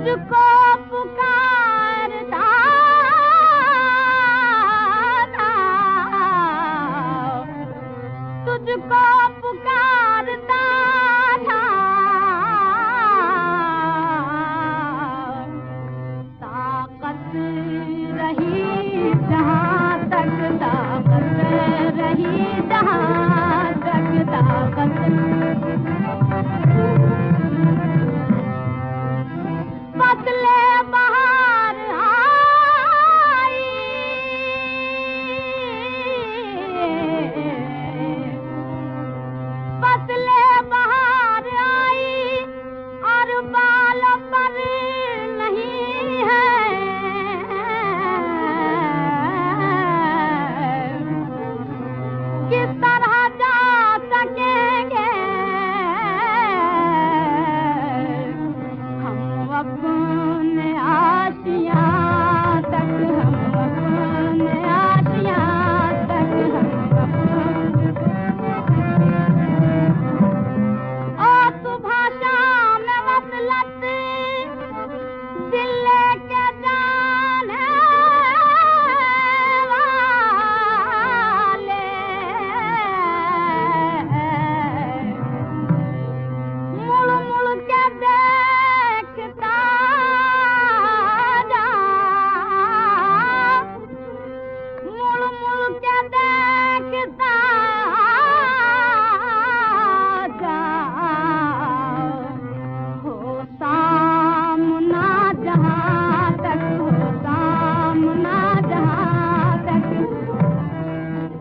तुझको पुकारता था। तुझको ताकत रही जहाँ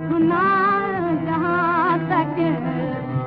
सुना जहाँ तक